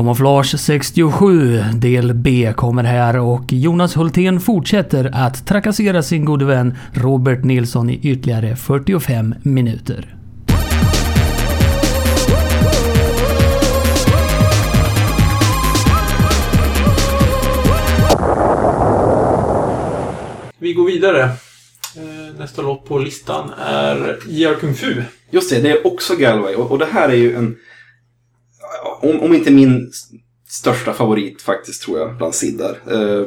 Kamouflage 67 del B kommer här och Jonas Hultén fortsätter att trakassera sin gode vän Robert Nilsson i ytterligare 45 minuter. Vi går vidare. Eh, Nästa låt på listan är JR Kung Fu. Just det, det är också Galway. Och, och det här är ju en... Om, om inte min största favorit faktiskt, tror jag, bland siddar. Eh,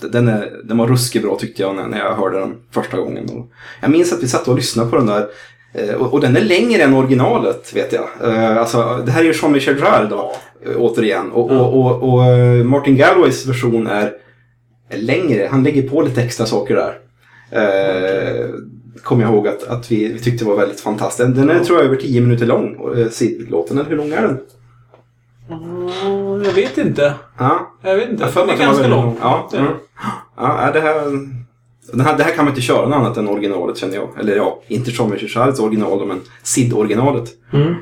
den, är, den var ruskigt bra tyckte jag när, när jag hörde den första gången. Och jag minns att vi satt och lyssnade på den där. Eh, och, och den är längre än originalet, vet jag. Eh, alltså, det här är ju Jean-Michel Jarre då, eh, återigen. Och, och, och, Martin Galways version är, är längre. Han lägger på lite extra saker där. Eh, Kommer jag ihåg att, att vi, vi tyckte var väldigt fantastisk. Den är tror jag över 10 minuter lång, Sid-låten. Eller hur lång är den? Mm, Jag vet inte. Ja, Jag vet inte. jag mig är ganska väldigt lång. Ja, Det- mm. ja det, här, det, här, det här kan man inte köra något annat än originalet känner jag. Eller ja, inte Jean-Michel original men Sid-originalet. Mm.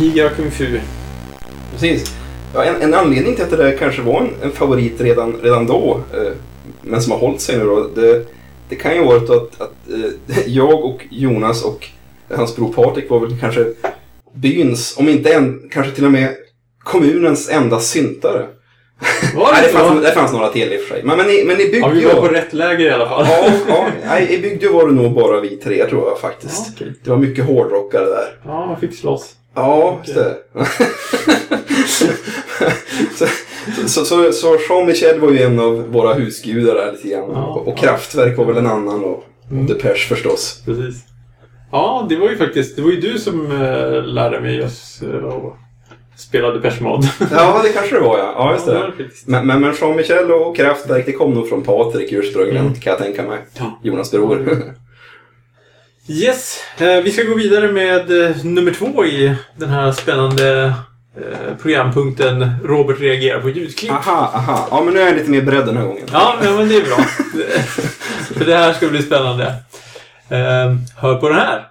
Higa Kung Fu. Precis. Ja, en, en anledning till att det där kanske var en, en favorit redan, redan då, eh, men som har hållit sig nu då, det, det kan ju vara att, att, att eh, jag och Jonas och hans bror Patrik var väl kanske byns, om inte en, kanske till och med kommunens enda syntare. Var Nej, det det, fanns, det fanns några till i och för sig. Men, men, i, men i Ja, vi var på rätt läger i alla fall. Ja, ja, nej, i Bygdeå var det nog bara vi tre tror jag faktiskt. Ja, okej. Det var mycket hårdrockare där. Ja, man fick slåss. Ja, just det. så, så, så, så Jean-Michel var ju en av våra husgudar där lite grann. Ja, och och ja. Kraftwerk var väl en annan och Mm. Depeche förstås. Precis. Ja, det var ju faktiskt, det var ju du som äh, lärde mig just äh, att spela Depeche Mode. Ja, det kanske det var ja. Ja, just Ja, det. var faktiskt. Men, men, men Jean-Michel och Kraftwerk, det kom nog från Patrik ursprungligen, Mm. kan jag tänka mig. Ja. Jonas bror. Yes, eh, vi ska gå vidare med eh, nummer två i den här spännande eh, programpunkten Robert reagerar på ljudklipp. aha, aha. Ja, men nu är jag lite mer beredd den här gången. Ja, men det är bra. För det här ska bli spännande. Eh, hör på den här.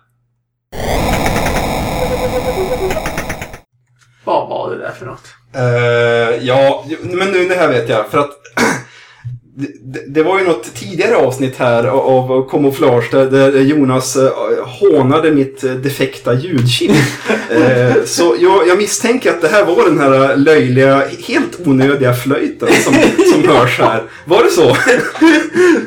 Vad var det där för något? Eh, ja, men nu det här vet jag. För att det, var ju något tidigare avsnitt här av av Camouflage där, där Jonas uh, hånade mitt eh, defekta ljudchip. Eh, så jag, jag misstänker att det här var den här löjliga, helt onödiga flöjten som, som hörs här. Var det så?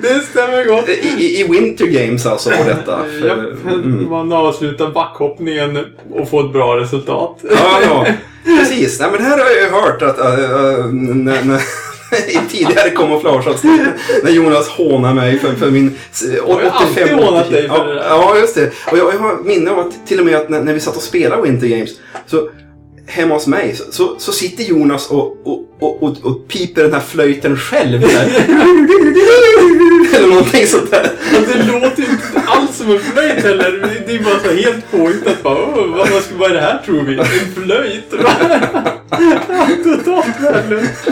Det stämmer gott. I, i, Winter Games alltså var detta. För- mm. man avslutar backhoppningen och får ett bra resultat. Ja, ja. Precis. Nej, men det här har jag ju hört att äh, äh, när, när, i tidigare kamouflageavsnitt när Jonas hånar mig för, för min äh, Jag har 85 alltid hånat dig för ja, det där. Ja, just det. Och jag, jag har minne av att till och med att när, när vi satt och spelade Winter Games så hemma hos mig så, så, så sitter Jonas och, och, och, och, och piper den här flöjten själv. Där. Eller någonting sånt där. Alltså, det låter ju inte alls som en flöjt heller. Det är bara så helt påhittat. Bara, "Åh, vad, vad, ska- vad är det här tror vi? En flöjt? Totalt värdelöst.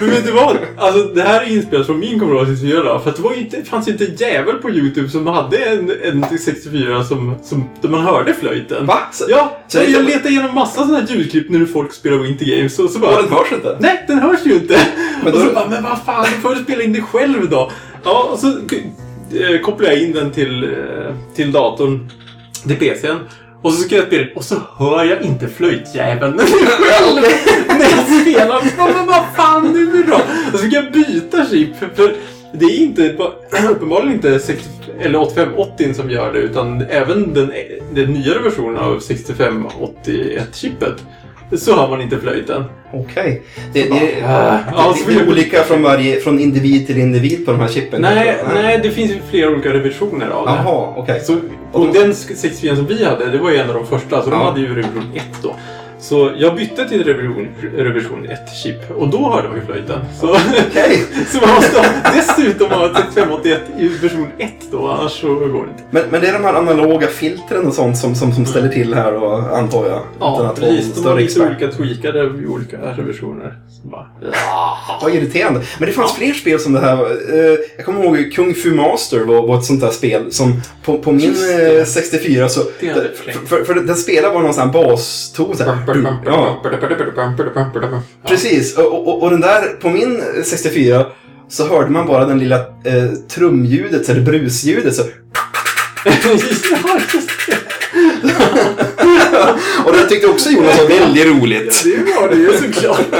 Men vet du vad? Alltså det här är inspelat från min Commodore 64 För det var inte, det fanns ju inte en jävel på YouTube som hade en, en 64 som, som, där man hörde flöjten. Va? Så, Ja, Så det- jag letade igenom massa sådana här ljudklipp när folk spelar Winter Games och så bara... och den hörs inte? Nej, den hörs ju inte. Men och då- så bara, men vad fan, du får du spela in det själv då. Ja, och så eh, kopplar jag in den till, eh, till datorn, till PCn. Och så ska jag spela och så hör jag inte flöjtjäveln själv när jag spelar. Men, vad fan, nu är det då? Och så fick jag byta chip. För det är inte, uppenbarligen inte 60, eller 8580 som gör det utan även den, den nyare versionen av 6581-chippet. Så hör man inte flöjten. Okej. Det, det, det, det är olika från, varje, från individ till individ på de här chippen? Nej, nej, det finns ju flera olika revisioner av det. Jaha, okej. Så, och den 64 som vi hade, det var ju en av de första, så de hade ju revision 1 då. Så jag bytte till revision, revision 1-chip och då hörde man ju flöjten. Så, Okej. så man måste ha- dessutom ha ett 6581 i version 1 då, annars så går det inte. Men, men det är de här analoga filtren och sånt som, som, som ställer till här och antar jag? utan Ja, att vara en precis. De var större lite expert. olika tweakade i olika revisioner. Bara, Vad irriterande. Men det fanns fler spel som det här. Eh, jag kommer ihåg Kung Fu Master var, var ett sånt där spel som på, på min Just det. eh, 64 så... Det för, för, för den spelar bara någon sån här baston. Så här, ja, precis. Och, och, och den där, på min 64 så hörde man bara den lilla eh, trumljudet, eller brusljudet. Så, Ja, och det tyckte också Jonas var väldigt roligt. Det var det ju såklart.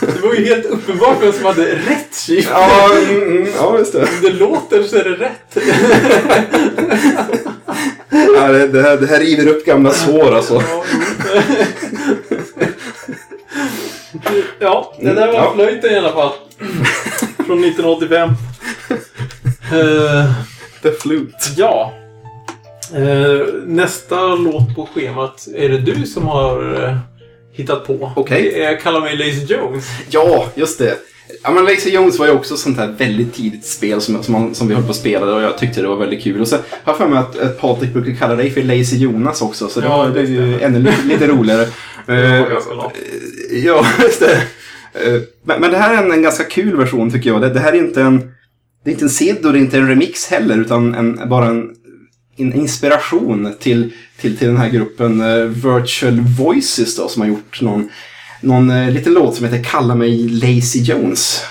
Det var ju helt uppenbart vem som hade rätt chip. Ja, mm, mm, ja just det. Om det låter så är det rätt. Ja, det, det, här, det här river upp gamla sår alltså. Ja, det där var Ja. flöjten i alla fall. Från 1985. Eh, The Flute. ja. Eh, nästa låt på schemat är det du som har eh, hittat på. Okej. Det är Kalla mig Lazy Jones. Ja, just det. Ja, men Lazy Jones var ju också sånt här väldigt tidigt spel som, som, som vi höll på att spela och jag tyckte det var väldigt kul. Och så har jag för mig att, att Patrik brukar kalla dig för Lazy Jonas också, så det, Ja, var, det ju ännu lite, lite roligare. Det var Eh, bra. ja, just det. Eh, Men, men det här är en, en ganska kul version tycker jag. Det, det här är inte en, det är inte en SID och det är inte en remix heller, utan en, bara en inspiration till, till, till den här gruppen eh, Virtual Voices då, som har gjort någon, någon eh, liten låt som heter Kalla mig Lazy Jones.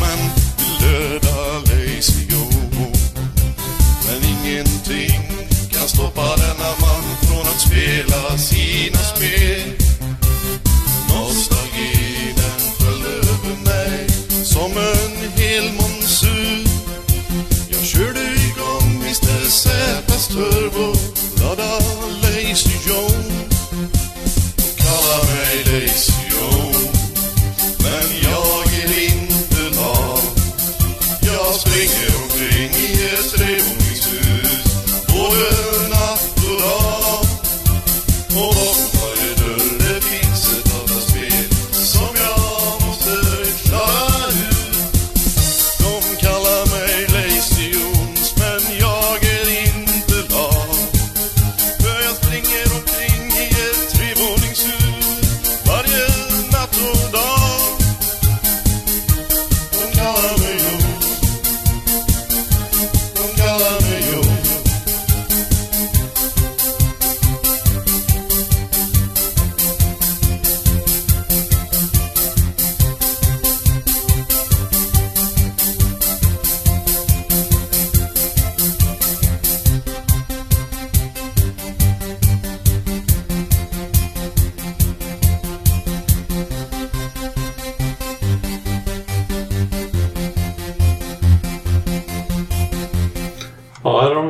man.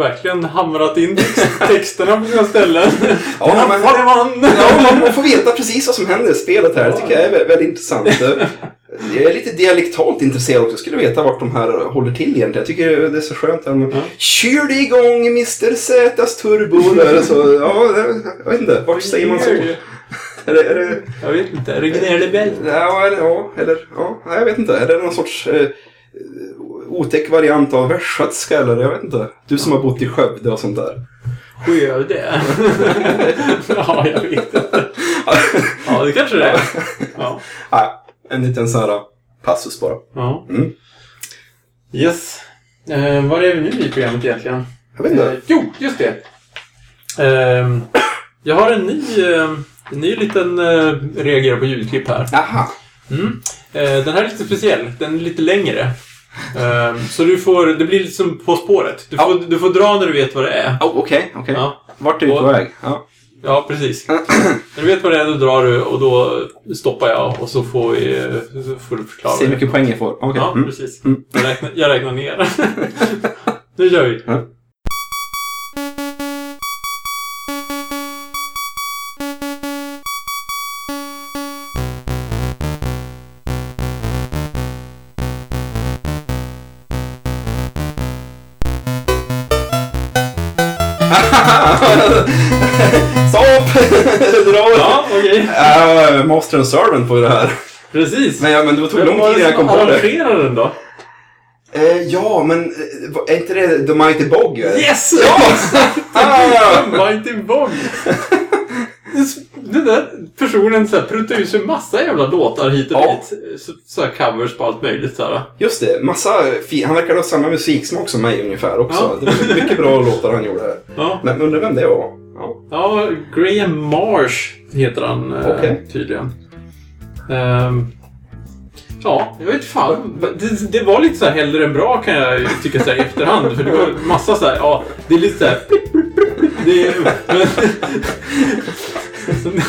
Verkligen hamrat in text- texterna på sina ställen. Ja, man? Ja, man, får veta precis vad som händer i spelet här. Det tycker jag är vä- väldigt intressant. Jag är lite dialektalt intresserad också. Jag skulle veta vart de här håller till egentligen. Jag tycker det är så skönt. De Kör igång Mr Z's turbo. Eller så. Ja, jag vet inte. Vart säger man så? Är det, är det, Jag vet inte. Är det Gnällebäll? ja, eller, ja, eller ja, jag vet inte. Är det någon sorts eh, otäck variant av västgötska eller? Jag vet inte. Du som har bott i Skövde och sånt där. Skövde? ja, jag vet inte. Ja, det kanske det är. Ja. Nej, en liten sån här passus bara. ja. Mm. Yes. Eh, var är vi nu i programmet egentligen? Jag vet inte. Eh, jo, just det. Ehm, Jag har en ny, eh, en ny liten eh, reagera på ljudklipp här. Aha. Mm. Eh, den här är lite speciell. Den är lite längre. Eh, så du får, det blir lite som På spåret. Du får, du får dra när du vet vad det är. Oh, Okej, okej. Ja. Vart är du på väg? Ja. Ja, precis. När du vet vad det är, då drar du och då stoppar jag och så får, vi, så får du förklara. Se hur mycket poäng jag får. Okej. Ja, Mm. precis. Mm. Jag, räknar, jag räknar ner. nu kör vi. Ja. Okej. Uh, Master and Servant på det här. Precis. Men, ja, men det tog Vem lång var tid innan jag kom på det. arrangerade den då? Eh, ja, men eh, är inte det The Mighty Bog? Yes! Ja! Ah! Mighty Bog! Den där personen så här, pruttar ut sig massa jävla låtar hit och Ja. dit. Så, covers på allt möjligt. Så här. Just det, massa Han verkar ha samma musiksmak som mig ungefär också. Ja. Det var mycket bra låtar han gjorde. Ja. Men undrar vem det var? Ja. ja, Graham Marsh heter han eh, Okej. tydligen. Ehm, ja, jag vet fan. Det, det var lite så här hellre än bra kan jag tycka så här i efterhand. För det var massa så här, ja, det är lite så här... Det är, men,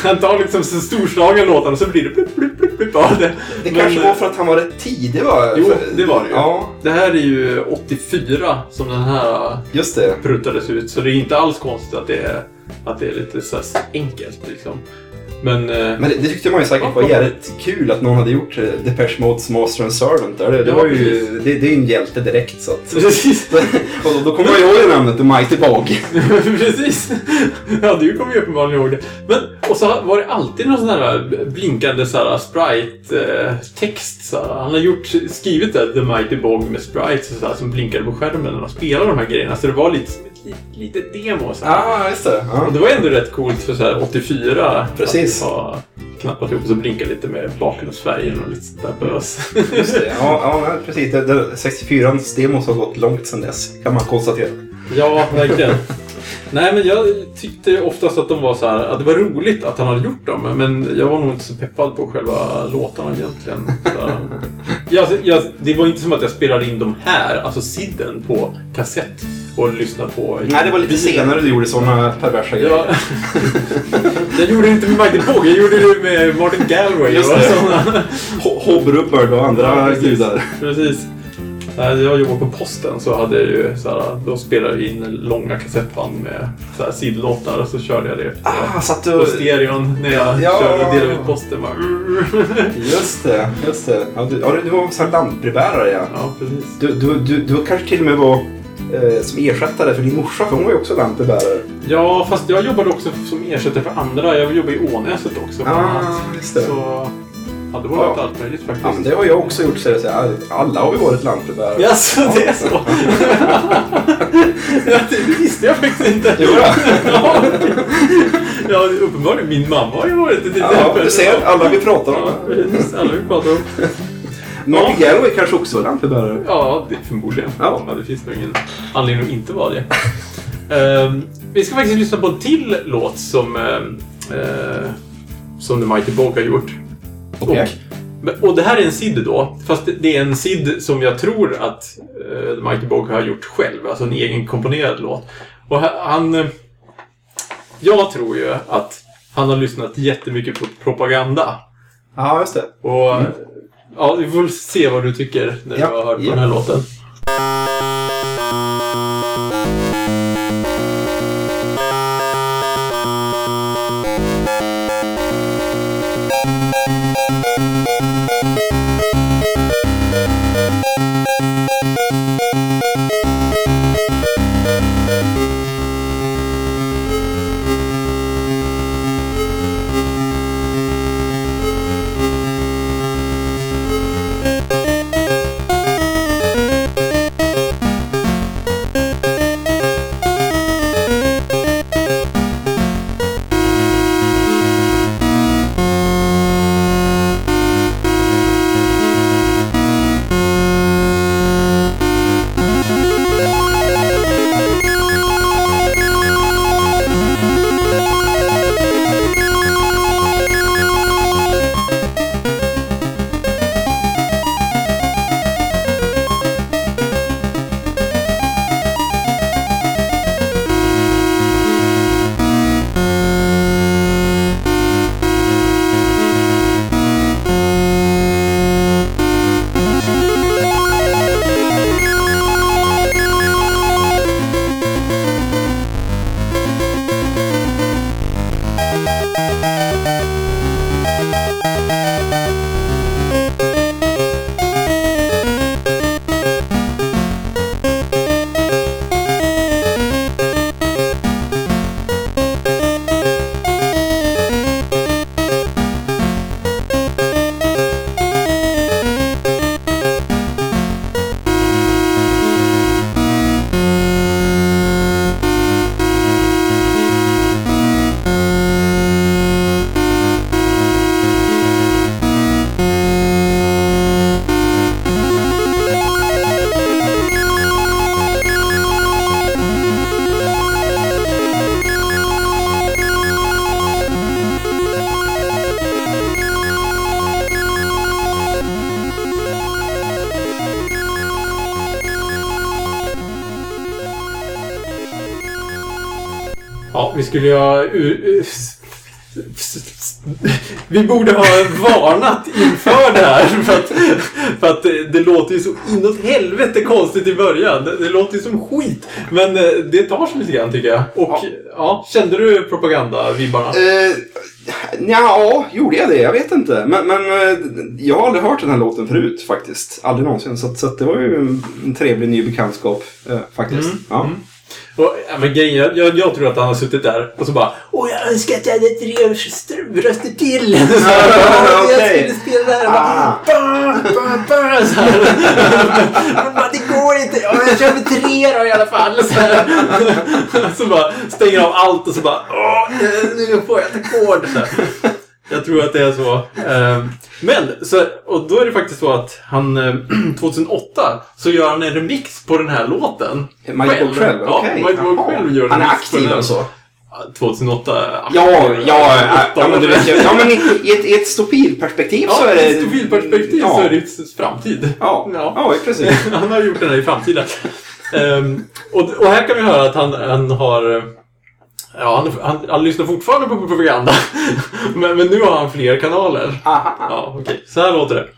han tar liksom så storslagen låtar och så blir det blipp, blipp, blipp, blipp. Ja, det, Det men, kanske var för att han var rätt tidig va? Jo, För- det var det ju. Ja, Det här är ju 84 som den här just det. pruttades ut. Så det är inte alls konstigt att det är, att det är lite så här enkelt liksom. Men... eh, Men det, det tyckte man ju säkert var jävligt kul att någon hade gjort eh, Depeche Modes Master and Servant där. Det, det, var ju, det, det är ju en hjälte direkt så att... Precis. och då, då kommer jag ihåg namnet The Mighty Bog. Precis. Ja, du kommer ju uppenbarligen ihåg det. Men, och så var det alltid någon sån här blinkande så här sprite-text. Så här. Han har gjort, skrivit det, The Mighty Bog med sprites så här, som blinkade på skärmen när de spelade de här grejerna. Så det var lite som ett li- litet demo. Så. Ja, just det. Ja. Och det var ändå rätt coolt för så här 84. Precis. Att ha knappat ihop och blinka lite med bakgrundsfärgen och lite sånt där bös. Just det. Ja, ja precis. Det, det, 64ans demos har gått långt sedan dess, kan man konstatera. Ja, verkligen. Nej, men jag tyckte oftast att de var så här, att det var roligt att han hade gjort dem, men jag var nog inte så peppad på själva låtarna egentligen. Jag, jag, det var inte som att jag spelade in de här, alltså sidden, på kassett och lyssnade på. Nej, det var lite senare du gjorde sådana perversa Ja, grejer. jag gjorde det inte med Michael Bogg, jag gjorde det med Martin Galway. Just det. sådana. Ho- Hobrubbard och andra Ja, precis. gudar. Precis. När jag jobbade på posten så hade jag ju så här, då spelade jag in långa kassettband med så här sidlåtar och så körde jag det Ah, satt på du... stereon när jag Ja. körde och delade ut posten. Bara, Just det, just det. Ja, du, ja, du var så här lantbrevbärare ja. ja, precis. Du, du, du, du kanske till och med var eh, som ersättare för din morsa, för hon var ju också lantbrevbärare. Ja, fast jag jobbade också som ersättare för andra. Jag jobbade i Ånäset också. Ah, just det. Så ja, det var Ja. allt möjligt faktiskt. Ja, men det har jag också gjort. Så det, så här, alla har vi varit lantbrevbärare. Jaså, det är så? ja, det visste jag faktiskt inte. Jo, då. ja, ja, uppenbarligen. Min mamma har ju varit det. Ja, du ser, alla vi pratar om. Ja, precis. Alla vi pratar om. Martin Galway kanske också var lantbrevbärare. Ja, det, förmodligen. Ja. Ja. det finns nog ingen anledning att inte vara det. Ehm, vi ska faktiskt lyssna på en till låt som, ehm, eh, som The Mighty Bog har gjort. Okej. Och, och det här är en SID då, fast det- är en SID som jag tror att eh, The Mighty Bog har gjort själv, alltså en egen komponerad låt. Och ha- han... eh, Jag tror ju att han har lyssnat jättemycket på propaganda. Ja, just det. Och ja, vi får se vad du tycker när Ja, du har hört på ja. den här låten. Vi skulle ju ha... Vi borde ha varnat inför det här för att, för att det, låter ju så inåt helvete konstigt i början. Det, det låter ju som skit. Men eh, det tar sig lite grann tycker jag. Och ja, Ja. kände du propaganda-vibbarna? Eh, ja, gjorde jag det? Jag vet inte. Men, men eh, jag har aldrig hört den här låten förut faktiskt. Aldrig någonsin. Så, så det var ju en, en trevlig ny bekantskap eh, faktiskt. Mm, Ja. mm. Och, ja, men grejen, jag, jag, jag tror att han har suttit där och så bara Åh, jag önskar att jag hade tre röster- till. Så här, "Åh, Jag skulle spela det här. Och. Bara, ba, ba, ba, så här. Men bara, det går inte. Ja, jag kör med tre då i alla fall. Så, här. så bara stänger av allt och så bara Åh, nu får jag ett ackord. Så. Jag tror att det är så. Ehm, Men, så, och då är det faktiskt så att han eh, 2008 så gör han en remix på den här låten. Michael själv? Ja, Okej. Michael Jaha. själv gör en Han är aktiv alltså? Ja, 2008. Ja, ja, ja, men du år. vet ju. Ja, men i, i ett, i ett stopilperspektiv så Ja, är i det... ett stofilperspektiv ja. så är det framtid. Ja, Ja. ja. precis. han har gjort den här i framtiden. Ehm, och, och här kan vi höra att han, han har... Ja, han, han, han lyssnar fortfarande på propaganda. men, men nu har han fler kanaler. Aha. Ja, okej. Så här låter det.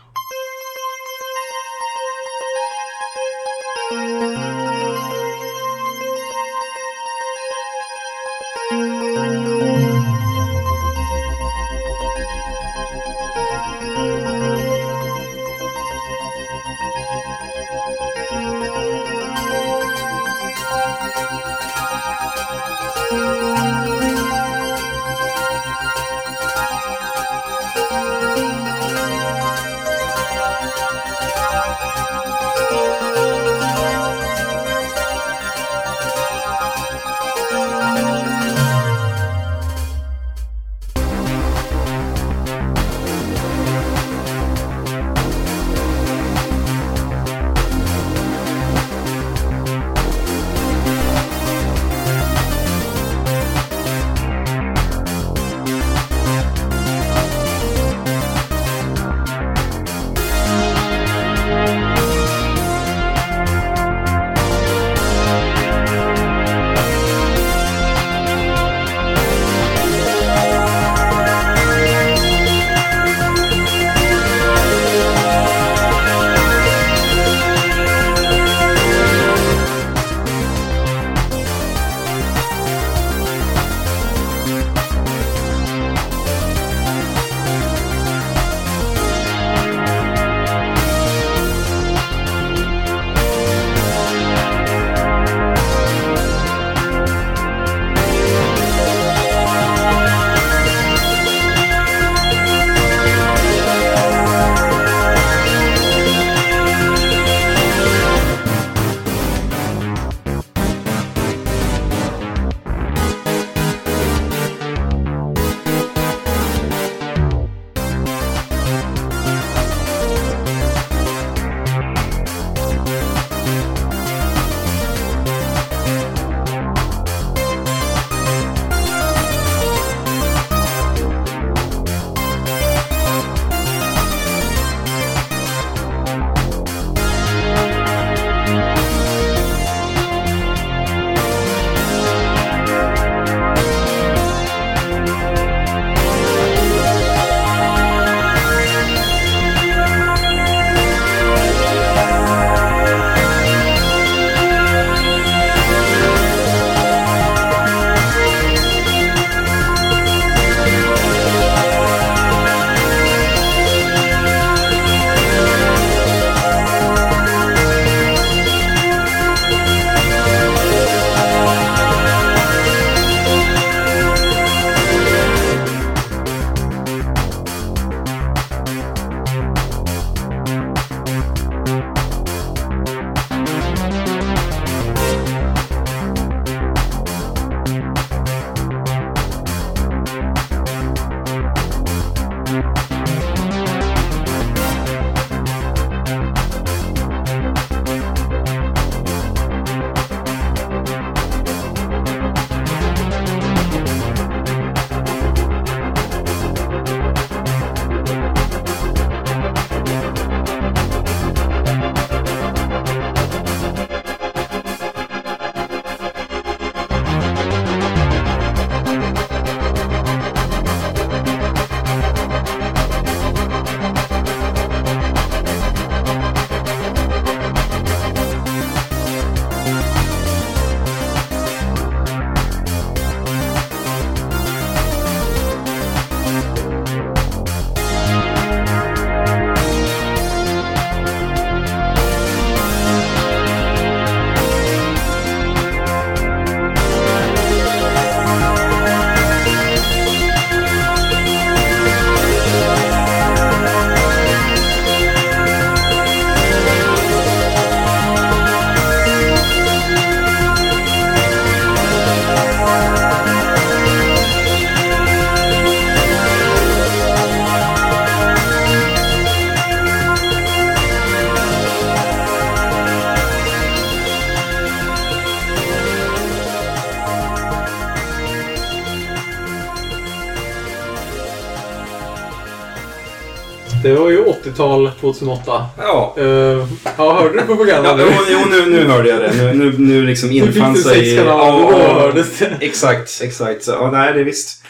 80-tal, 2008. Ja. Uh, ja, hörde du propagandan Ja, nu? jo, nu, nu hörde jag det. Nu, nu, nu liksom infann sig... kanaler, då hördes det. Exakt, exakt. Så, ja, nej, det är visst.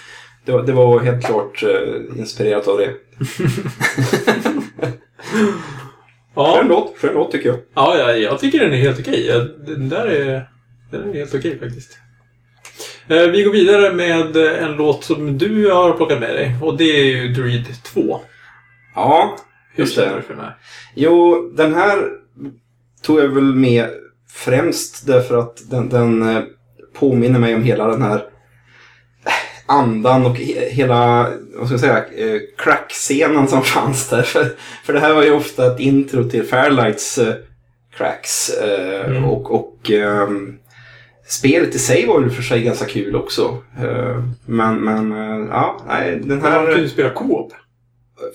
Det var, det var helt klart eh, inspirerat av det. Ja. Skön låt, skön låt tycker jag. Ja, ja, jag tycker den är helt okej. Ja, Den där är, den är helt okej faktiskt. Eh, Vi går vidare med en låt som du har plockat med dig. Och det är ju Dreed 2. Ja, Hur känner du för den här? Jo, den här tog jag väl med främst därför att den, den eh, påminner mig om hela den här eh, andan och he, hela, vad ska jag säga, eh, crack-scenen som fanns där. För, för det här var ju ofta ett intro till Fairlights cracks. Eh, Mm. Och, och ehm, spelet i sig var väl för sig ganska kul också. Men, men ja, nej, den Man kunde här... ju spela co-op.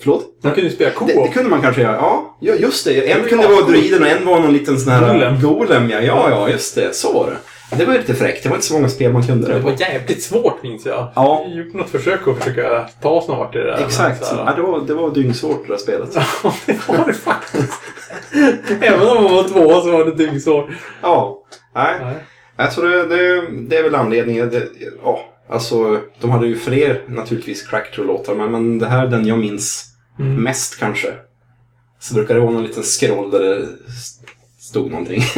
Förlåt? Man kunde ju spela Det, det co-op. kunde man kanske göra. Ja, ja just det. En Det kunde var vara druiden och en var någon liten sån här... Golem. Golem, ja. Ja, ja, just det. Så var det. Det var ju lite fräckt. Det var inte så många spel man kunde Det det var jävligt svårt minns jag. Ja. Jag gjorde något försök att försöka ta oss någon vart i det där. Exakt. så Ja, det, var, det var dyngsvårt det där spelet. Ja, det var det faktiskt. Även om man var två så var det dyngsvårt. Ja. Nej. Nej. Alltså det, det, det är väl anledningen. Det, ja, alltså de hade ju fler naturligtvis Cracktrue-låtar. Men, men det här är den jag minns Mm. mest kanske. Så brukar det vara någon liten scroll där det st- stod någonting.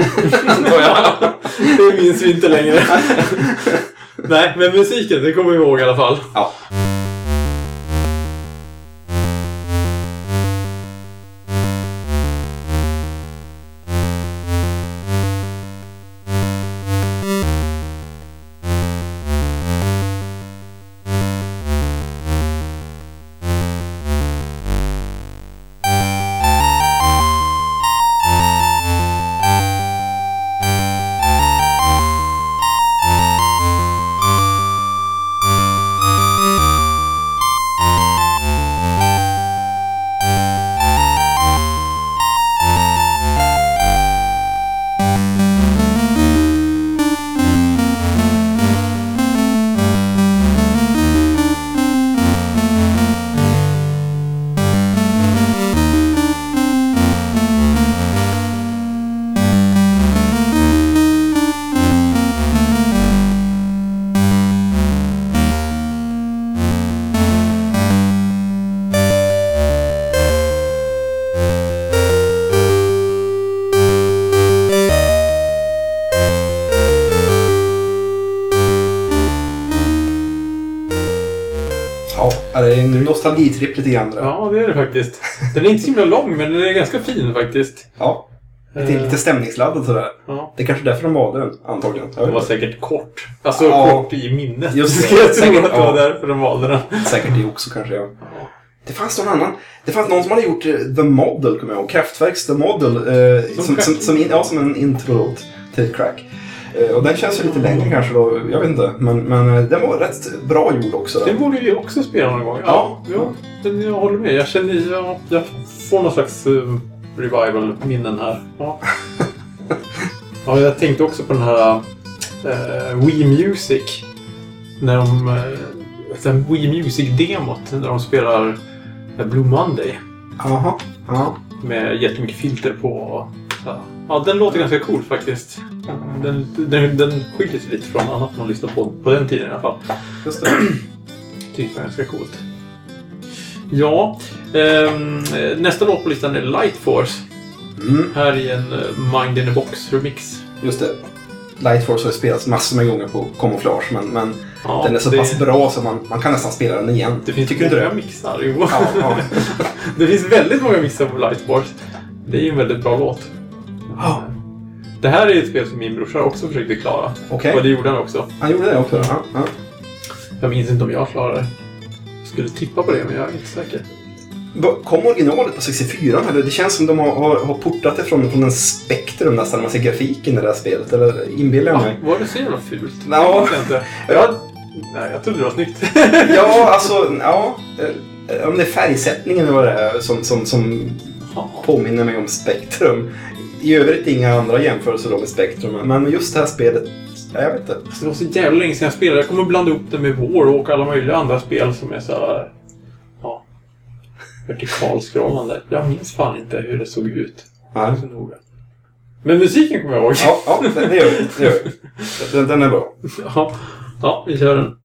Det minns vi inte längre. Nej, men musiken, det kommer vi ihåg i alla fall. Ja. Nostalgitripp lite grann. Ja, det är det faktiskt. Den är inte så himla lång, men den är ganska fin faktiskt. Ja. Lite, Eh, lite stämningsladdad sådär. Ja. Det är kanske därför de valde den, antagligen. Den var säkert kort. Alltså Ja. kort i minnet. Just det. jag tror att det var ja. därför de valde den. Säkert det också kanske, ja. Det fanns någon annan. Det fanns någon som hade gjort eh, The Model, kommer jag ihåg. Kraftwerks The Model. Eh, Som som, som, som, ja, som en intro till crack. Eh, och den känns ju lite längre kanske då. Jag vet inte. Men, men eh, den var rätt bra gjord också. Den borde vi också spela någon gång. Ja, ja. Den, jag håller med. Jag känner... Jag, jag får någon slags uh, revival-minnen här. Ja. ja, jag tänkte också på den här uh, Wii Music. När de... Uh, den Wii Music-demot. När de spelar eh, Blue Monday. Jaha. Ja. Med jättemycket filter på. Ja, ja den låter ganska cool faktiskt. Den, den, den skiljer sig lite från annat man lyssnar på på den tiden i alla fall. Just det. Tyckte ganska coolt. Ja, ehm, nästa låt på listan är Light Force. Mm, Här i en eh, Mind in a Box remix. just det. Light Force har ju spelats massor med gånger på Camouflage. Men, men Ja, den är så det, pass bra så man, man kan nästan spela den igen. Det finns Tycker många mixar. Jo. Ja, ja. det finns väldigt många mixar på Light Force. Det är ju en väldigt bra låt. Ja. Det här är ett spel som min brorsa också försökte klara. Okej. Och det gjorde han också. Han gjorde det också? Ja, ja. Jag minns inte om jag klarade det. Jag skulle tippa på det, men jag är inte säker. Kom originalet på 64 eller? Det känns som de har, har, har portat det från, från en Spektrum nästan, när man ser grafiken i det här spelet. Eller inbillar jag Ja, mig? var det så jävla fult? Ja. Jag inte. Jag, nej, jag trodde det var snyggt. Ja, alltså, ja. eh, Om det är färgsättningen eller vad det är som, som, som påminner mig om Spektrum. I övrigt inga andra jämförelser då med Spektrum. Men just det här spelet, ja, jag vet inte. Alltså, det var så jävla länge sedan jag spelade. Jag kommer blanda upp det med War och alla möjliga andra spel som är så här... Ja. vertikalskrollande. Jag minns fan inte hur det såg ut. Nej. Så noga. Men musiken kommer jag ihåg. Ja, ja det, det gör vi. Det gör vi. Den, den är bra. Ja, ja vi kör den.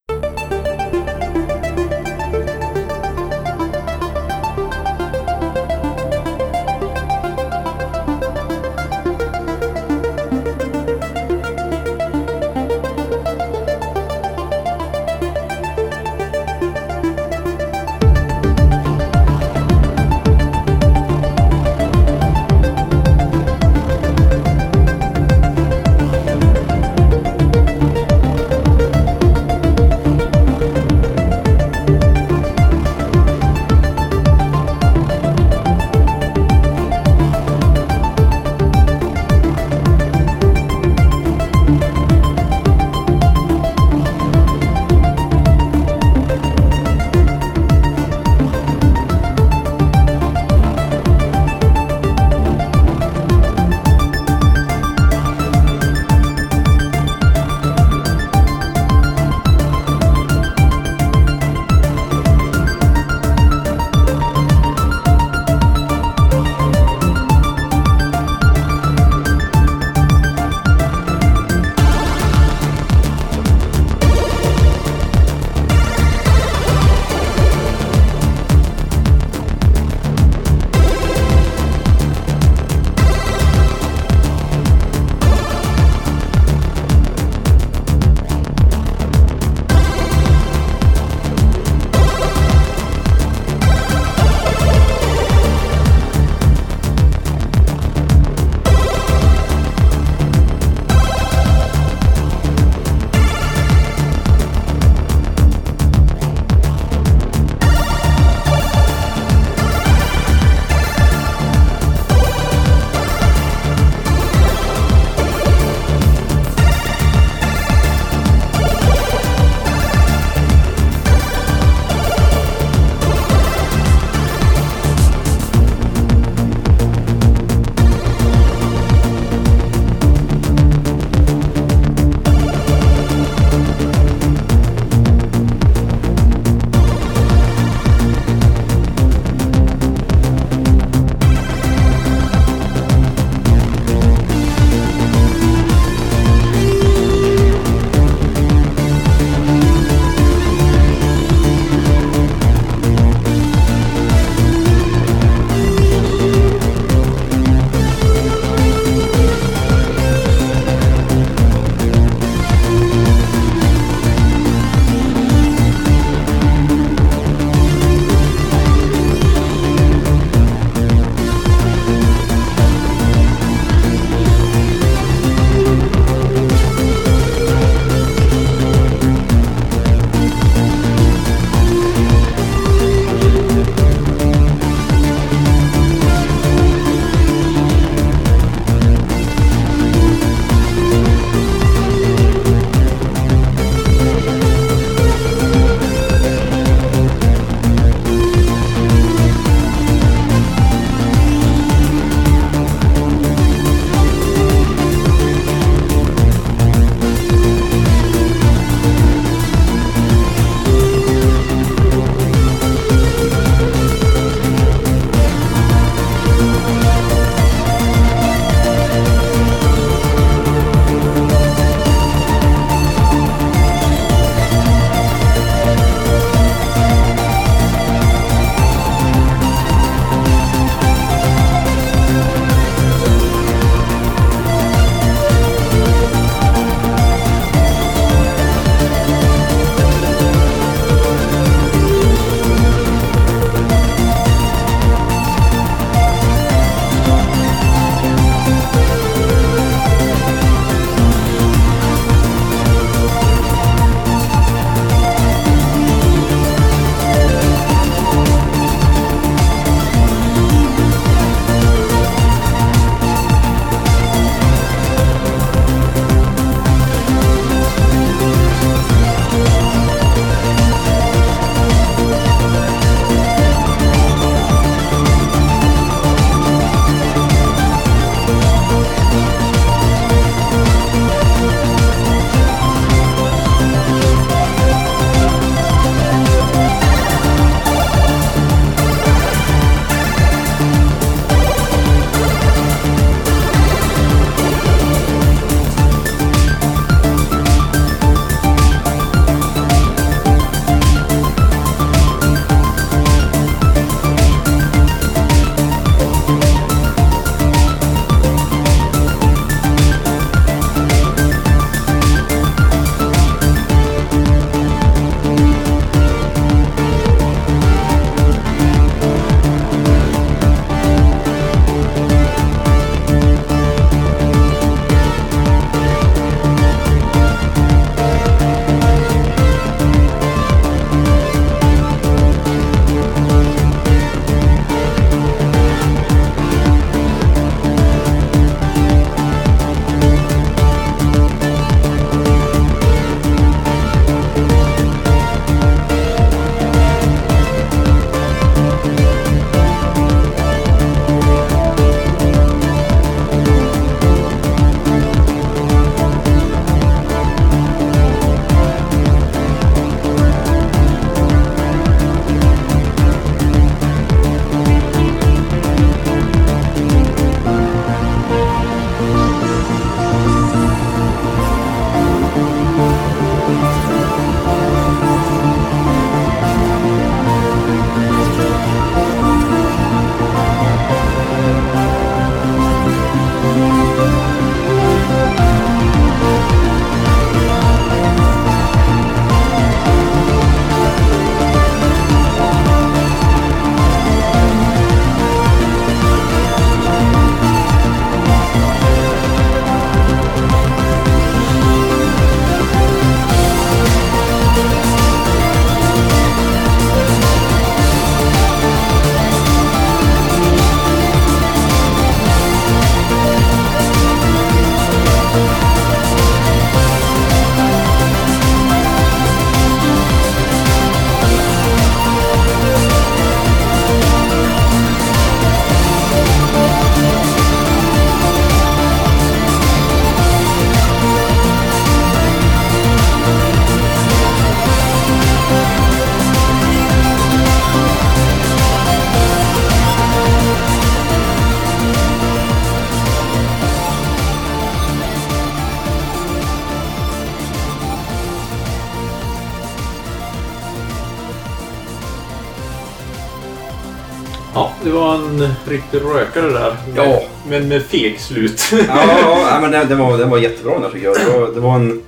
Det var en riktig rökare där. Ja. Men med feg slut. Ja, ja men den, den, var, den var jättebra den här tycker jag. Det var, det var en...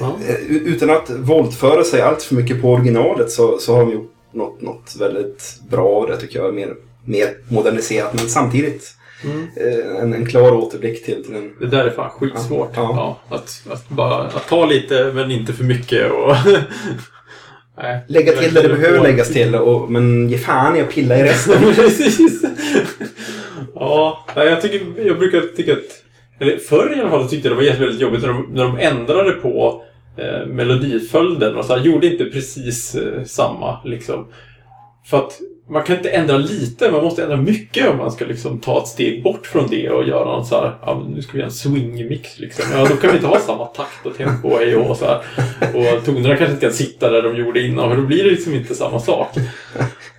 Ja. Eh, utan att våldföra sig allt för mycket på originalet så, så har de gjort något, något väldigt bra av det tycker jag. Mer, mer moderniserat men samtidigt Mm. eh, en, en klar återblick till, till en... Det där är fan skitsvårt. Ja. Ja. att, att bara att ta lite men inte för mycket. Och Nej. Lägga till det Verkligen behöver läggas till och, men ge fan i att pilla i resten. Precis. Ja, jag, tycker, jag brukar tycka att... Eller förr i alla fall tyckte jag det var väldigt jobbigt när de, när de ändrade på eh, melodiföljden och så här, gjorde inte precis eh, samma liksom. För att man kan inte ändra lite, man måste ändra mycket om man ska liksom ta ett steg bort från det och göra någon så här, ja, nu ska vi göra en swing-mix liksom. Ja, då kan vi inte ha samma takt och tempo och hej och så här. Och tonerna kanske inte kan sitta där de gjorde innan, för då blir det liksom inte samma sak.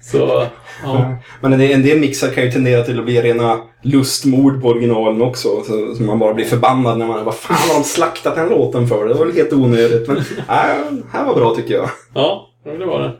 Så, ja. Men en del- en del mixar kan ju tendera till att bli rena lustmord på originalen också. Så, så man bara blir förbannad när man... Vad fan har de slaktat den låten för? Det var väl helt onödigt. Men nej, här var bra tycker jag. Ja, det var det.